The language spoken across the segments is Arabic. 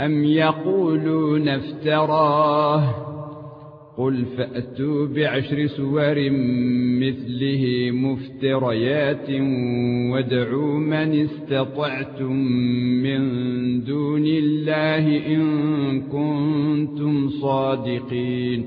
أم يقولون افتراه قل فأتوا بعشر سور مثله مفتريات وادعوا من استطعتم من دون الله إن كنتم صادقين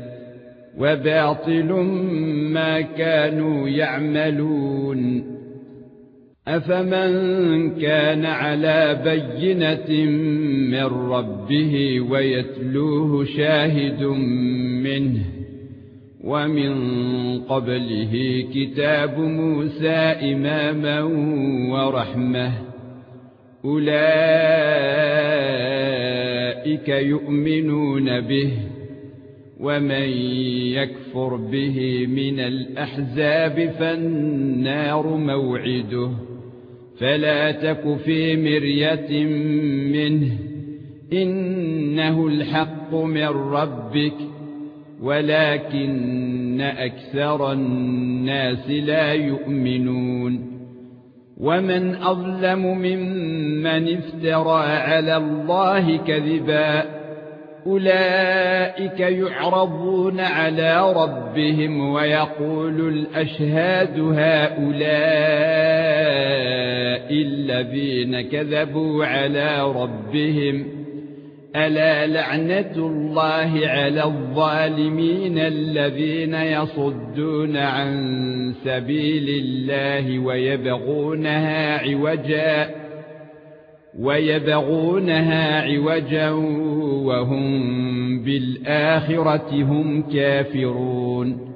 وباطل ما كانوا يعملون. أفمن كان على بينة من ربه ويتلوه شاهد منه. ومن قبله كتاب موسى إماما ورحمة. أولئك يؤمنون به. ومن يكفر به من الأحزاب فالنار موعده. فلا تك في مرية منه. إنه الحق من ربك ولكن أكثر الناس لا يؤمنون. ومن أظلم ممن افترى على الله كذبا. أولئك يعرضون على ربهم ويقول الأشهاد هؤلاء الذين كذبوا على ربهم. ألا لعنة الله على الظالمين الذين يصدون عن سبيل الله ويبغونها عوجا ويبغونها عوجا وهم بالآخرة هم كافرون.